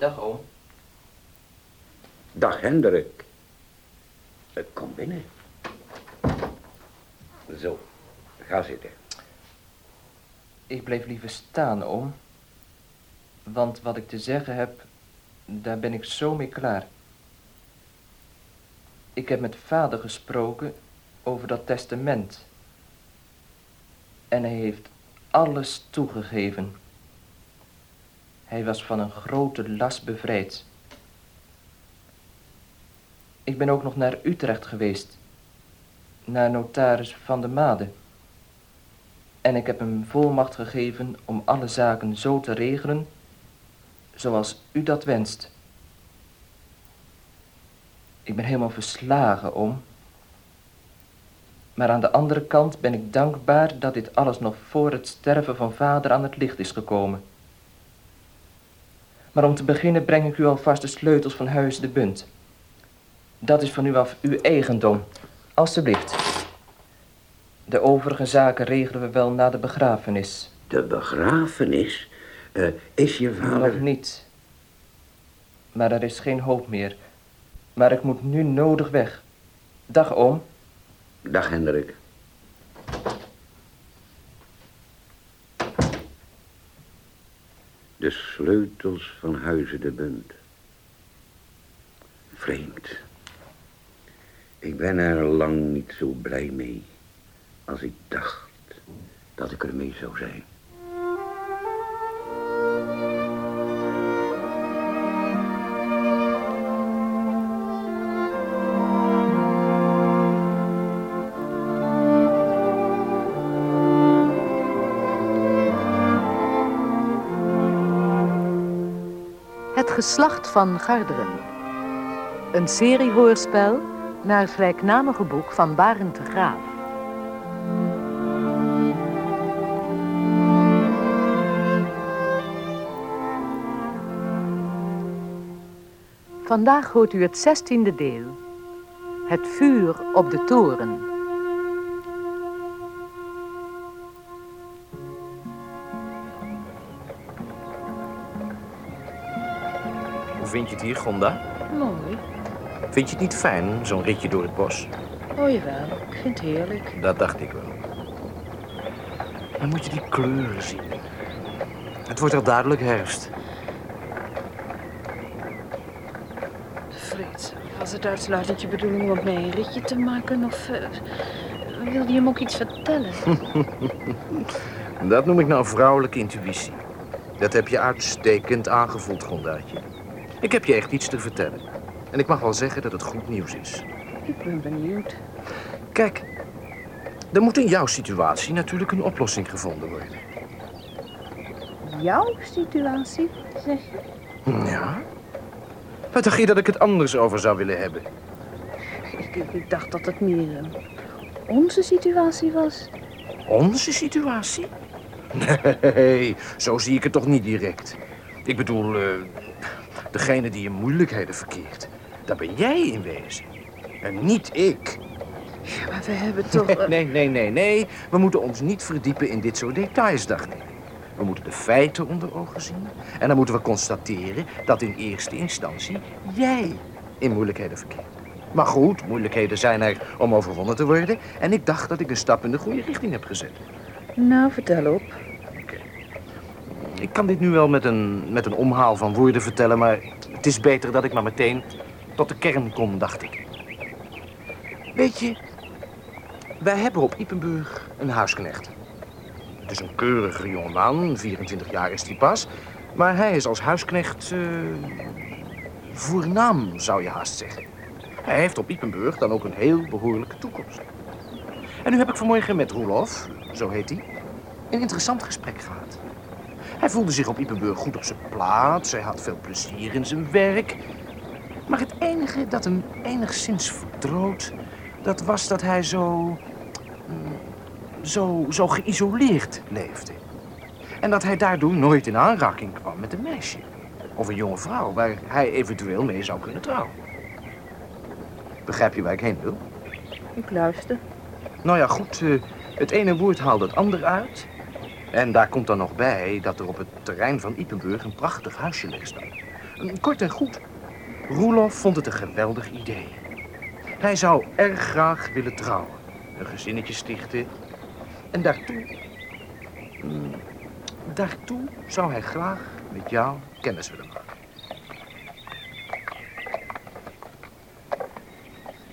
Dag, oom. Dag, Hendrik. Kom binnen. Zo, ga zitten. Ik bleef liever staan, oom. Want wat ik te zeggen heb, daar ben ik zo mee klaar. Ik heb met vader gesproken over dat testament. En hij heeft alles toegegeven. Hij was van een grote last bevrijd. Ik ben ook nog naar Utrecht geweest. Naar notaris Van de Made. En ik heb hem volmacht gegeven om alle zaken zo te regelen zoals u dat wenst. Ik ben helemaal verslagen om. Maar aan de andere kant ben ik dankbaar dat dit alles nog voor het sterven van vader aan het licht is gekomen. Maar om te beginnen breng ik u alvast de sleutels van huis de Bunt. Dat is van u af uw eigendom. Alsjeblieft. De overige zaken regelen we wel na de begrafenis. De begrafenis? Eh, is je vader... Nog niet. Maar er is geen hoop meer. Maar ik moet nu nodig weg. Dag, oom. Dag, Hendrik. De sleutels van Huizen de Bunt. Vreemd. Ik ben er lang niet zo blij mee als ik dacht dat ik ermee zou zijn. Geslacht van Garderen. Een seriehoorspel naar het gelijknamige boek van Barend de Graaf. Vandaag hoort u het zestiende deel. Het vuur op de toren. Vind je het hier, Gonda? Mooi. Vind je het niet fijn, zo'n ritje door het bos? Oh jawel, ik vind het heerlijk. Dat dacht ik wel. Dan moet je die kleuren zien. Het wordt al duidelijk herfst. Frits, was het uitsluitend je bedoeling om met mij een ritje te maken? Of eh, wilde je hem ook iets vertellen? Dat noem ik nou vrouwelijke intuïtie. Dat heb je uitstekend aangevoeld, Gondaatje. Ik heb je echt iets te vertellen. En ik mag wel zeggen dat het goed nieuws is. ik ben benieuwd. Kijk, er moet in jouw situatie natuurlijk een oplossing gevonden worden. Jouw situatie, zeg je? Ja? Wat dacht je dat ik het anders over zou willen hebben? Ik, ik, ik dacht dat het meer eh, onze situatie was. Onze situatie? Nee, zo zie ik het toch niet direct. Ik bedoel, eh, degene die in moeilijkheden verkeert. Dat ben jij in wezen. En niet ik. Ja, maar we hebben toch... eh, Nee, nee, nee, nee. We moeten ons niet verdiepen in dit soort details, dacht ik. We moeten de feiten onder ogen zien. En dan moeten we constateren dat in eerste instantie jij in moeilijkheden verkeert. Maar goed, moeilijkheden zijn er om overwonnen te worden. En ik dacht dat ik een stap in de goede richting heb gezet. Nou, vertel op. Ik kan dit nu wel met een, met een omhaal van woorden vertellen, maar het is beter dat ik maar meteen tot de kern kom, dacht ik. Weet je, wij hebben op Ipenburg een huisknecht. Het is een keurige jongeman, 24 jaar is hij pas. Maar hij is als huisknecht eh, voornaam, zou je haast zeggen. Hij heeft op Ipenburg dan ook een heel behoorlijke toekomst. En nu heb ik vanmorgen met Roelof, zo heet hij, een interessant gesprek gehad. Hij voelde zich op Ipenburg goed op zijn plaats. Hij had veel plezier in zijn werk. Maar het enige dat hem enigszins verdroot... dat was dat hij zo... mm, zo, zo geïsoleerd leefde. En dat hij daardoor nooit in aanraking kwam met een meisje. Of een jonge vrouw waar hij eventueel mee zou kunnen trouwen. Begrijp je waar ik heen wil? Ik luister. Nou ja, goed. eh, het ene woord haalt het ander uit. En daar komt dan nog bij dat er op het terrein van Ipenburg een prachtig huisje ligt staan. Kort en goed, Roelof vond het een geweldig idee. Hij zou erg graag willen trouwen, een gezinnetje stichten. En daartoe, hmm, daartoe zou hij graag met jou kennis willen maken.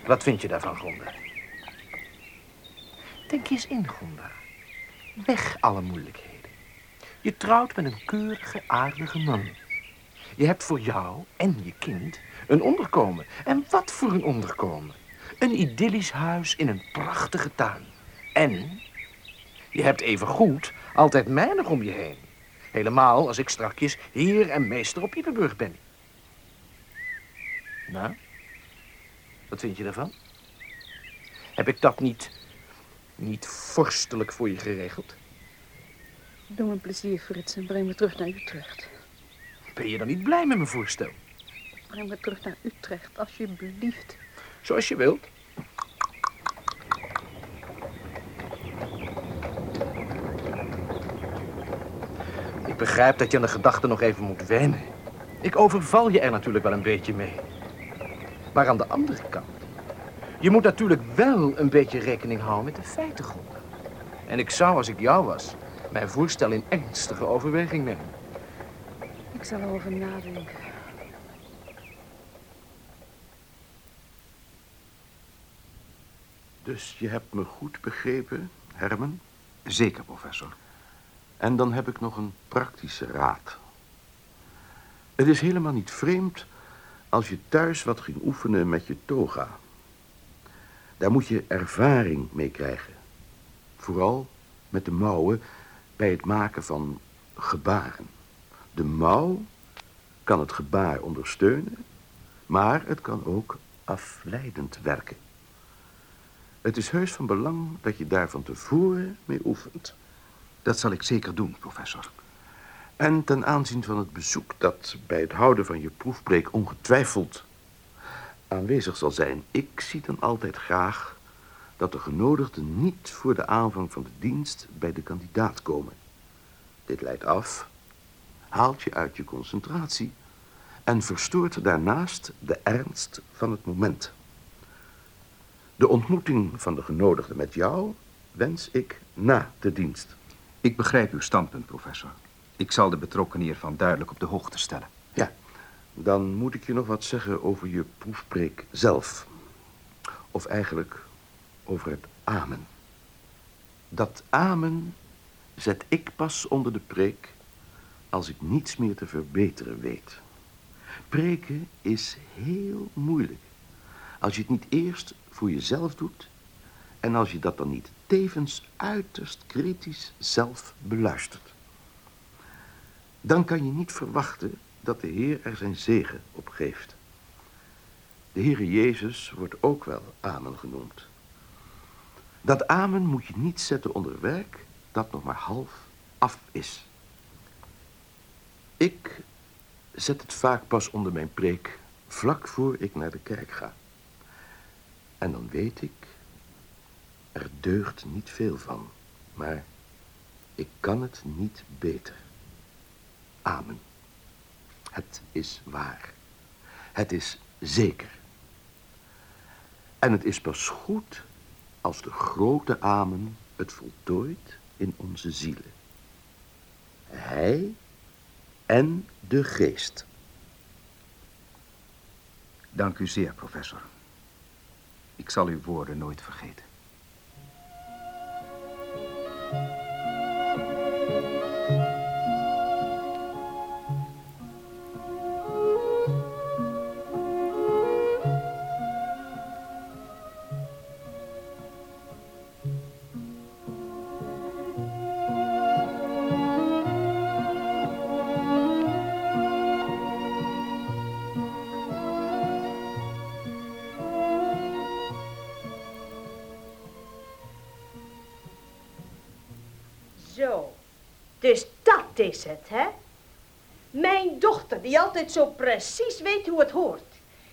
Wat vind je daarvan, Gonda? Denk eens in, Gonda. Weg alle moeilijkheden. Je trouwt met een keurige, aardige man. Je hebt voor jou en je kind een onderkomen. En wat voor een onderkomen? Een idyllisch huis in een prachtige tuin. En je hebt even goed altijd mij nog om je heen. Helemaal als ik strakjes heer en meester op Iepenburg ben. Nou, wat vind je daarvan? Heb ik dat niet, niet vorstelijk voor je geregeld? Doe me een plezier, Frits, en breng me terug naar Utrecht. Ben je dan niet blij met mijn voorstel? Breng me terug naar Utrecht, alsjeblieft. Zoals je wilt. Ik begrijp dat je aan de gedachte nog even moet wennen. Ik overval je er natuurlijk wel een beetje mee. Maar aan de andere kant... Je moet natuurlijk wel een beetje rekening houden met de feiten, Gonda. En ik zou, als ik jou was, mijn voorstel in ernstige overweging nemen. Ik zal erover nadenken. Dus je hebt me goed begrepen, Herman? Zeker, professor. En dan heb ik nog een praktische raad. Het is helemaal niet vreemd als je thuis wat ging oefenen met je toga. Daar moet je ervaring mee krijgen. Vooral met de mouwen bij het maken van gebaren. De mouw kan het gebaar ondersteunen, maar het kan ook afleidend werken. Het is heus van belang dat je daar van tevoren mee oefent. Dat zal ik zeker doen, professor. En ten aanzien van het bezoek dat bij het houden van je proefpreek ongetwijfeld aanwezig zal zijn. Ik zie dan altijd graag dat de genodigden niet voor de aanvang van de dienst bij de kandidaat komen. Dit leidt af, haalt je uit je concentratie en verstoort daarnaast de ernst van het moment. De ontmoeting van de genodigden met jou wens ik na de dienst. Ik begrijp uw standpunt, professor. Ik zal de betrokkenen hiervan duidelijk op de hoogte stellen. Ja, dan moet ik je nog wat zeggen over je proefpreek zelf. Of eigenlijk over het amen. Dat amen zet ik pas onder de preek als ik niets meer te verbeteren weet. Preken is heel moeilijk. Als je het niet eerst voor jezelf doet en als je dat dan niet tevens uiterst kritisch zelf beluistert. Dan kan je niet verwachten dat de Heer er zijn zegen op geeft. De Heere Jezus wordt ook wel Amen genoemd. Dat Amen moet je niet zetten onder werk dat nog maar half af is. Ik zet het vaak pas onder mijn preek vlak voor ik naar de kerk ga. En dan weet ik, er deugt niet veel van, maar ik kan het niet beter. Amen. Het is waar. Het is zeker. En het is pas goed als de grote Amen het voltooit in onze zielen. Hij en de geest. Dank u zeer, professor. Ik zal uw woorden nooit vergeten. Dus dat is het, hè? Mijn dochter, die altijd zo precies weet hoe het hoort.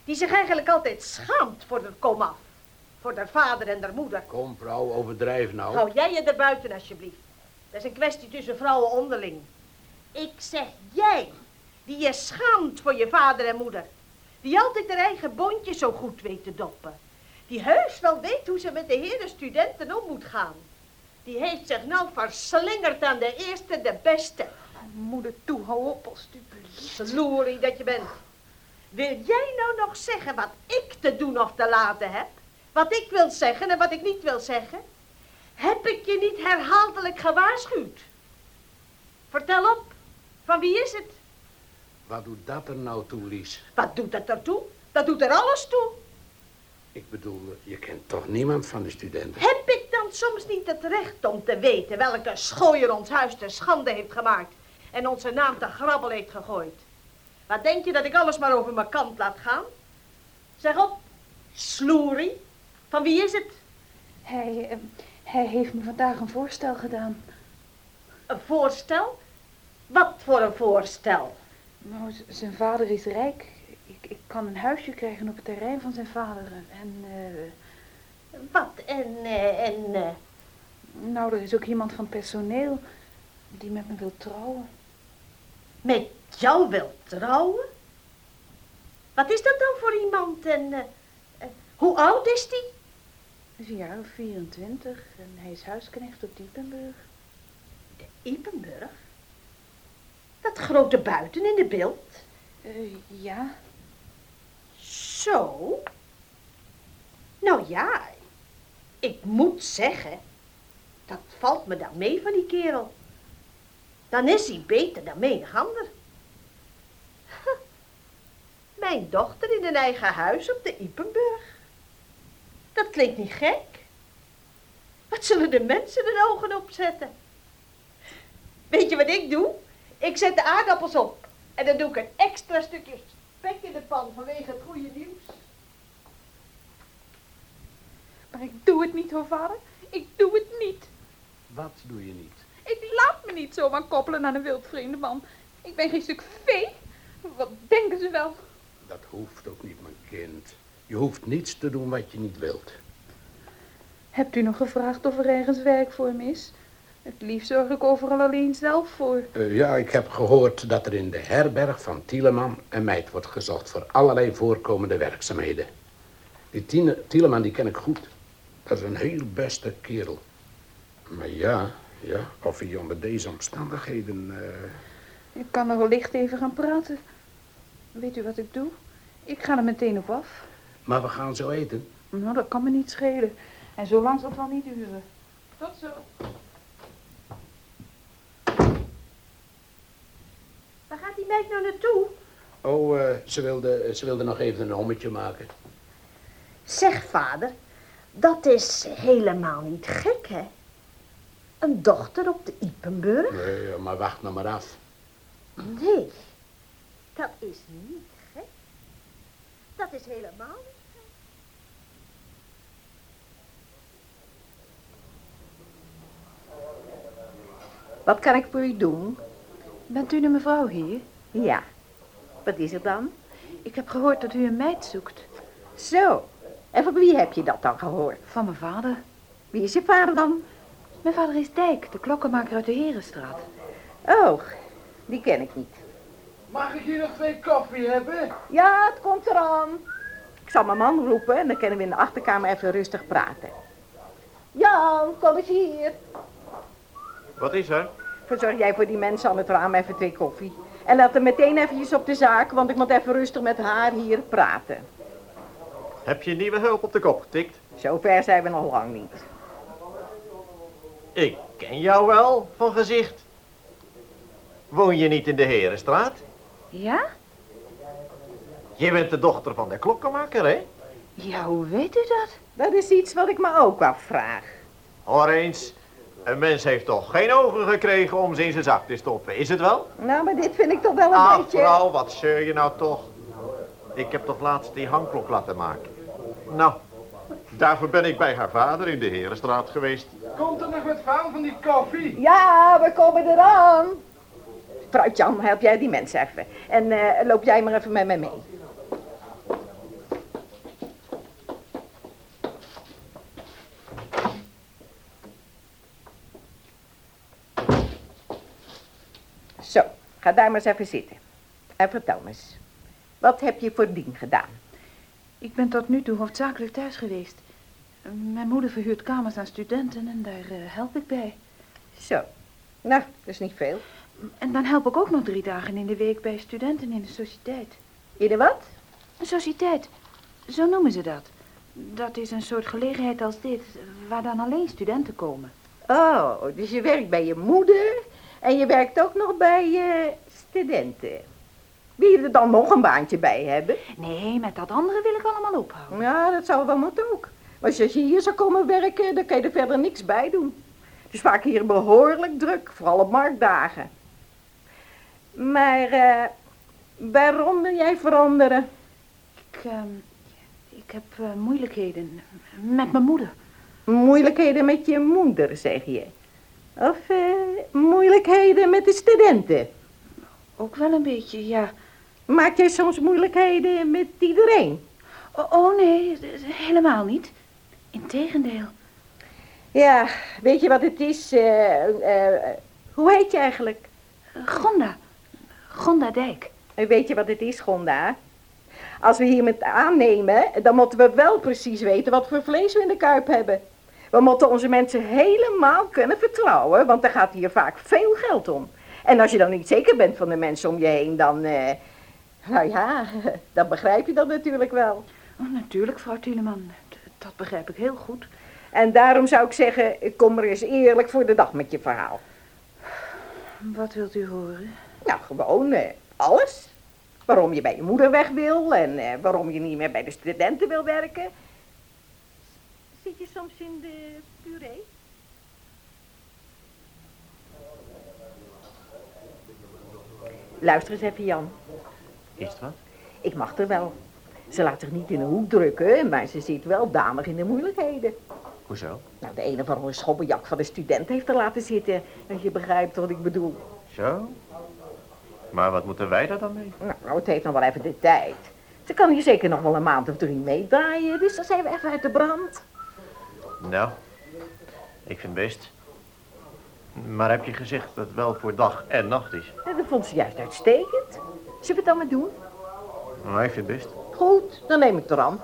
Die zich eigenlijk altijd schaamt voor de komaf. Voor haar vader en haar moeder. Kom, vrouw, overdrijf nou. Hou jij je er buiten, alsjeblieft. Dat is een kwestie tussen vrouwen onderling. Ik zeg jij. Die je schaamt voor je vader en moeder. Die altijd haar eigen bondje zo goed weet te doppen. Die heus wel weet hoe ze met de heren studenten om moet gaan. Die heeft zich nou verslingerd aan de eerste, de beste. Moeder, toe, hou op alstublieft. Sloerie dat je bent. Wil jij nou nog zeggen wat ik te doen of te laten heb? Wat ik wil zeggen en wat ik niet wil zeggen? Heb ik je niet herhaaldelijk gewaarschuwd? Vertel op, van wie is het? Wat doet dat er nou toe, Lies? Wat doet dat ertoe? Dat doet er alles toe. Ik bedoel, je kent toch niemand van de studenten? Heb ik dan soms niet het recht om te weten welke schooier ons huis te schande heeft gemaakt en onze naam te grabbel heeft gegooid? Wat denk je dat ik alles maar over mijn kant laat gaan? Zeg op, sloerie, van wie is het? Hij, eh, hij heeft me vandaag een voorstel gedaan. Een voorstel? Wat voor een voorstel? Nou, zijn vader is rijk. Ik, ik kan een huisje krijgen op het terrein van zijn vader. En, eh, Wat en, eh, en, eh, nou, er is ook iemand van het personeel die met me wil trouwen. met jou wil trouwen? Wat is dat dan voor iemand en eh, hoe oud is die? Hij is een jaar of 24 en hij is huisknecht op Diepenburg. Ipenburg? Dat grote buiten in de beeld? Eh, ja, Zo? Nou ja, ik moet zeggen, dat valt me dan mee van die kerel. Dan is hij beter dan menig ander. Mijn dochter in een eigen huis op de Ipenburg. Dat klinkt niet gek. Wat zullen de mensen de ogen opzetten? Weet je wat ik doe? Ik zet de aardappels op. En dan doe ik een extra stukje spek in de pan vanwege het goede nieuws. Maar ik doe het niet hoor, vader. Ik doe het niet. Wat doe je niet? Ik laat me niet zomaar koppelen aan een wildvreemde man. Ik ben geen stuk vee. Wat denken ze wel? Dat hoeft ook niet, mijn kind. Je hoeft niets te doen wat je niet wilt. Hebt u nog gevraagd of er ergens werk voor me is? Het liefst zorg ik overal alleen zelf voor. Eh, ja, ik heb gehoord dat er in de herberg van Tieleman een meid wordt gezocht voor allerlei voorkomende werkzaamheden. Die Tine, Tieleman die ken ik goed. Dat is een heel beste kerel. Maar ja, ja, of hij onder deze omstandigheden... eh, Ik kan er wellicht even gaan praten. Weet u wat ik doe? Ik ga er meteen op af. Maar we gaan zo eten. Nou, dat kan me niet schelen. En zo lang zal het wel niet duren. Tot zo. Waar gaat die meid nou naartoe? Oh, eh, ze, wilde, ze wilde nog even een hommetje maken. Zeg, vader, dat is helemaal niet gek, hè? Een dochter op de Ipenburg? Nee, maar wacht nou maar af. Nee, dat is niet gek. Dat is helemaal niet gek. Wat kan ik voor u doen? Bent u de mevrouw hier? Ja. Wat is er dan? Ik heb gehoord dat u een meid zoekt. Zo. En van wie heb je dat dan gehoord? Van mijn vader. Wie is je vader dan? Mijn vader is Dijk, de klokkenmaker uit de Herenstraat. Oh, die ken ik niet. Mag ik hier nog twee koffie hebben? Ja, het komt eraan. Ik zal mijn man roepen en dan kunnen we in de achterkamer even rustig praten. Jan, kom eens hier. Wat is er? Verzorg jij voor die mensen aan het raam even twee koffie. En laat hem meteen eventjes op de zaak, want ik moet even rustig met haar hier praten. Heb je nieuwe hulp op de kop getikt? Zover zijn we nog lang niet. Ik ken jou wel, van gezicht. Woon je niet in de Herenstraat? Ja? Je bent de dochter van de klokkenmaker, hè? Ja, hoe weet u dat? Dat is iets wat ik me ook afvraag. Hoor eens, een mens heeft toch geen ogen gekregen om ze in zijn zak te stoppen, is het wel? Nou, maar dit vind ik toch wel een Ach, beetje... vrouw, wat zeur je nou toch? Ik heb toch laatst die hangklok laten maken. Nou, daarvoor ben ik bij haar vader in de Herenstraat geweest. Komt er nog wat van van die koffie? Ja, we komen eraan. Fruit Jan, help jij die mensen even. En eh, loop jij maar even met mij mee. Zo, ga daar maar eens even zitten. En vertel me eens, wat heb je voordien gedaan? Ik ben tot nu toe hoofdzakelijk thuis geweest. Mijn moeder verhuurt kamers aan studenten en daar eh, help ik bij. Zo, nou, dat is niet veel. En dan help ik ook nog drie dagen in de week bij studenten in de sociëteit. In de wat? Een sociëteit, zo noemen ze dat. Dat is een soort gelegenheid als dit, waar dan alleen studenten komen. Oh, dus je werkt bij je moeder en je werkt ook nog bij je studenten. Wil je er dan nog een baantje bij hebben? Nee, met dat andere wil ik allemaal ophouden. Ja, dat zou wel moeten ook. Maar als je hier zou komen werken, dan kan je er verder niks bij doen. Het is vaak hier behoorlijk druk, vooral op marktdagen. Maar eh, waarom wil jij veranderen? Ik, ehm, ik heb eh, moeilijkheden met mijn moeder. Moeilijkheden met je moeder, zeg je? Of eh, moeilijkheden met de studenten? Ook wel een beetje, ja. Maak jij soms moeilijkheden met iedereen? Oh, oh nee, helemaal niet. Integendeel. Ja, weet je wat het is? Eh, eh, hoe heet je eigenlijk? Gonda. Gonda Dijk. Weet je wat het is, Gonda? Als we hier met aannemen, dan moeten we wel precies weten wat voor vlees we in de kuip hebben. We moeten onze mensen helemaal kunnen vertrouwen, want er gaat hier vaak veel geld om. En als je dan niet zeker bent van de mensen om je heen, dan... eh, nou ja, dan begrijp je dat natuurlijk wel. Oh, natuurlijk, vrouw Tieleman. Dat begrijp ik heel goed. En daarom zou ik zeggen, kom er eens eerlijk voor de dag met je verhaal. Wat wilt u horen? Nou, gewoon eh, alles. Waarom je bij je moeder weg wil en eh, waarom je niet meer bij de studenten wil werken. Zit je soms in de puree? Luister eens even, Jan. Is het wat? Ik mag er wel. Ze laat zich niet in een hoek drukken, maar ze zit wel danig in de moeilijkheden. Hoezo? Nou, de een of andere schobbenjak van de student heeft er laten zitten. Als je begrijpt wat ik bedoel. Zo? Maar wat moeten wij daar dan mee? Nou, het heeft nog wel even de tijd. Ze kan hier zeker nog wel een maand of drie meedraaien, dus dan zijn we even uit de brand. Nou, ik vind best. Maar heb je gezegd dat het wel voor dag en nacht is? Dat vond ze juist uitstekend. Zullen we het dan maar doen? Nou, ik vind best. Goed, dan neem ik het er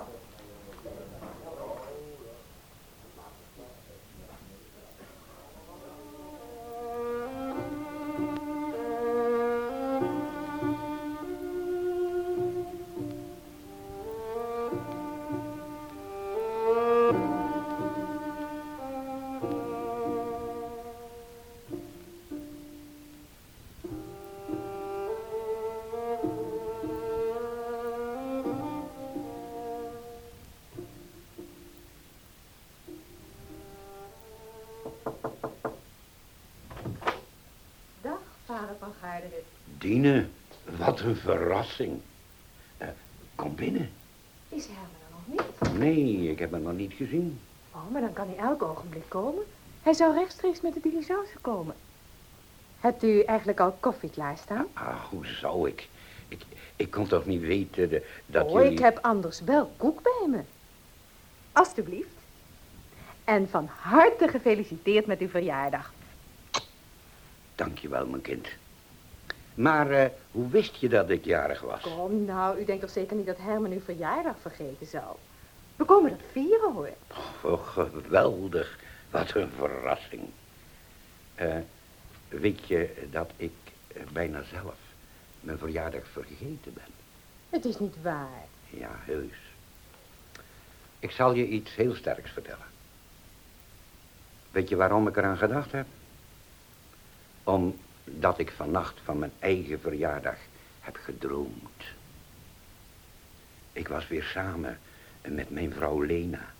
vader van Gaarderen. Dine, wat een verrassing. Eh, kom binnen. Is Herman er nog niet? Nee, ik heb hem nog niet gezien. Oh, maar dan kan hij elk ogenblik komen. Hij zou rechtstreeks met de diligence komen. Hebt u eigenlijk al koffie klaarstaan? Ah, hoe zou ik? Ik, ik kon toch niet weten de- dat oh, jullie... ik heb anders wel koek bij me. Alsjeblieft. En van harte gefeliciteerd met uw verjaardag. Dankjewel, mijn kind. Maar eh, hoe wist je dat ik jarig was? Kom nou, u denkt toch zeker niet dat Herman uw verjaardag vergeten zou? We komen dat vieren, hoor. Oh, geweldig. Wat een verrassing. Eh, weet je dat ik eh, bijna zelf mijn verjaardag vergeten ben? Het is niet waar. Ja, heus. Ik zal je iets heel sterks vertellen. Weet je waarom ik eraan gedacht heb? Omdat ik vannacht van mijn eigen verjaardag heb gedroomd. Ik was weer samen met mijn vrouw Lena.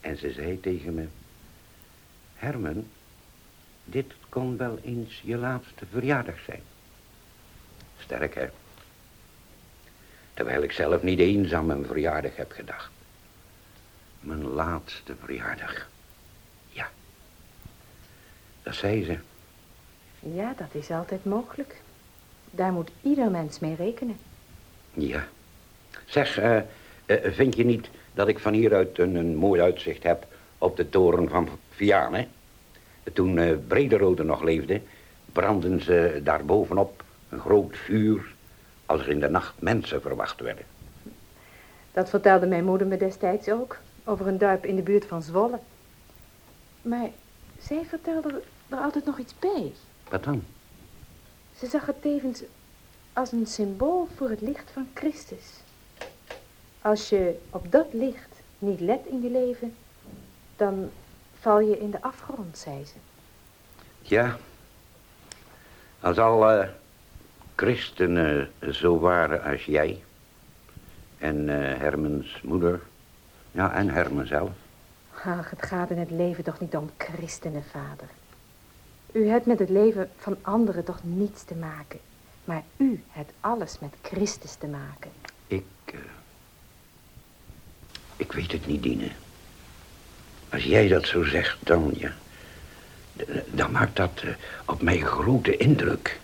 En ze zei tegen me... Herman, dit kon wel eens je laatste verjaardag zijn. Sterk, hè? Terwijl ik zelf niet eens aan mijn verjaardag heb gedacht. Mijn laatste verjaardag. Ja. Dat zei ze. Ja, dat is altijd mogelijk. Daar moet ieder mens mee rekenen. Ja. Zeg, eh, eh, vind je niet dat ik van hieruit een, een mooi uitzicht heb op de toren van Vianen? Toen eh Brederode nog leefde, brandden ze daar bovenop een groot vuur als er in de nacht mensen verwacht werden. Dat vertelde mijn moeder me destijds ook. Over een duip in de buurt van Zwolle. Maar zij vertelde er altijd nog iets bij. Wat dan? Ze zag het tevens als een symbool voor het licht van Christus. Als je op dat licht niet let in je leven, dan val je in de afgrond, zei ze. Ja, als alle christenen zo waren als jij en uh, Hermens moeder, ja, en Hermen zelf. Ach, het gaat in het leven toch niet om christenen, vader. U hebt met het leven van anderen toch niets te maken. Maar u hebt alles met Christus te maken. Ik, uh, ik weet het niet, Dine. Als jij dat zo zegt, dan, ja, dan maakt dat uh, op mij grote indruk.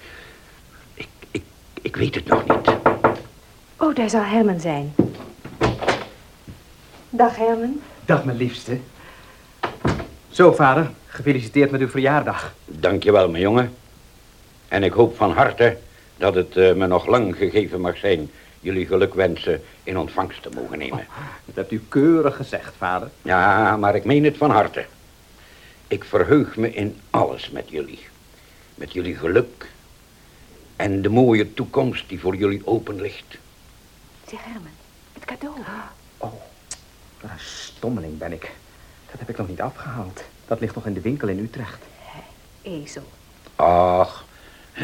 Ik, ik, ik weet het nog niet. Oh, daar zal Herman zijn. Dag, Herman. Dag, mijn liefste. Zo, vader, gefeliciteerd met uw verjaardag. Dankjewel, mijn jongen. En ik hoop van harte dat het uh, me nog lang gegeven mag zijn... jullie gelukwensen in ontvangst te mogen nemen. Oh, dat hebt u keurig gezegd, vader. Ja, maar ik meen het van harte. Ik verheug me in alles met jullie. Met jullie geluk. En de mooie toekomst die voor jullie open ligt. Zeg, Herman, het cadeau. Oh, wat een stommeling ben ik. Dat heb ik nog niet afgehaald. Dat ligt nog in de winkel in Utrecht. Ezel. Ach,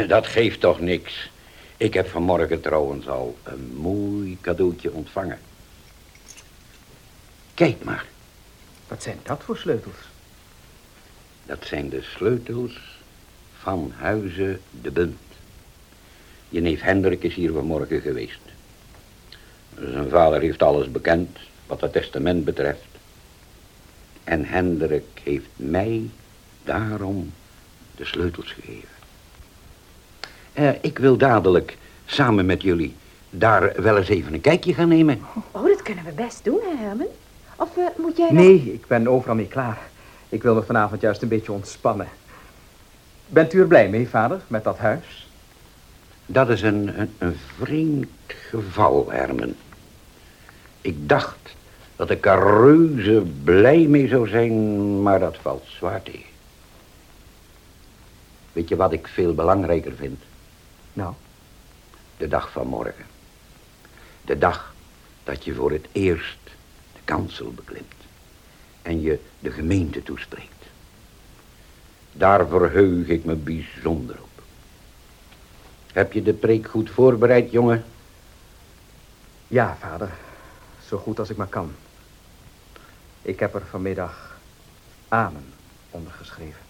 dat geeft toch niks. Ik heb vanmorgen trouwens al een mooi cadeautje ontvangen. Kijk maar. Wat zijn dat voor sleutels? Dat zijn de sleutels van Huizen de Bunt. Je neef Hendrik is hier vanmorgen geweest. Zijn vader heeft alles bekend wat het testament betreft. En Hendrik heeft mij daarom de sleutels gegeven. Uh, ik wil dadelijk samen met jullie daar wel eens even een kijkje gaan nemen. Oh, dat kunnen we best doen, hè, Herman? Of uh, moet jij... Nee, ik ben overal mee klaar. Ik wil me vanavond juist een beetje ontspannen. Bent u er blij mee, vader, met dat huis? Dat is een, een, een vreemd geval, Herman. Ik dacht dat ik er reuze blij mee zou zijn, maar dat valt zwaar tegen. Weet je wat ik veel belangrijker vind? Nou? De dag van morgen. De dag dat je voor het eerst de kansel beklimt. En je de gemeente toespreekt. Daar verheug ik me bijzonder op. Heb je de preek goed voorbereid, jongen? Ja, vader. Zo goed als ik maar kan. Ik heb er vanmiddag Amen ondergeschreven.